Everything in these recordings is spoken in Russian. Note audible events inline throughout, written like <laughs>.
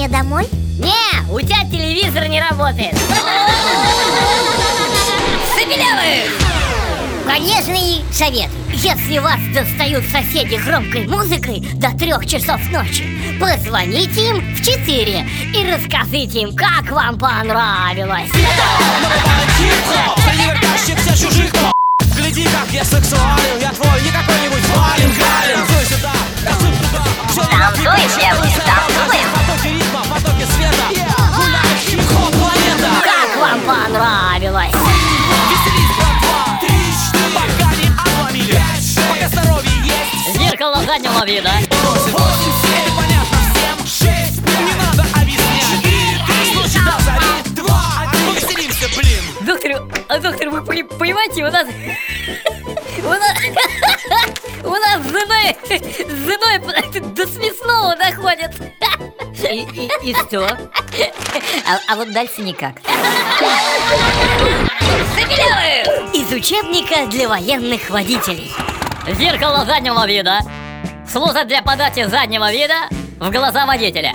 мне домой? Не, у тебя телевизор не работает Забелявых! Полезный совет Если вас достают соседи громкой музыкой до трех часов ночи Позвоните им в 4 и расскажите им, как вам понравилось Гляди, как я сексуален Я твой, не Как вам понравилось? Зеркало заднего вида Доктор, а доктор, вы пони- понимаете, у нас... <laughs> У нас... Женой... С женой до смешного доходит. И, и, и что? А, а вот дальше никак. Из учебника для военных водителей. Зеркало заднего вида. Служит для подачи заднего вида в глаза водителя.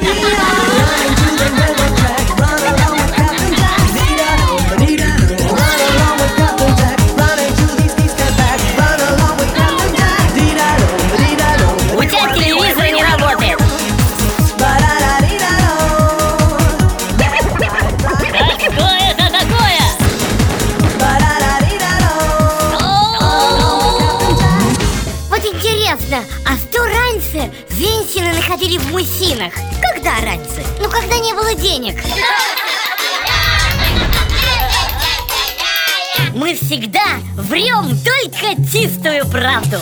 Интересно, а что раньше женщины находили в мужчинах? Когда раньше? Ну, когда не было денег. Мы всегда врем только чистую правду.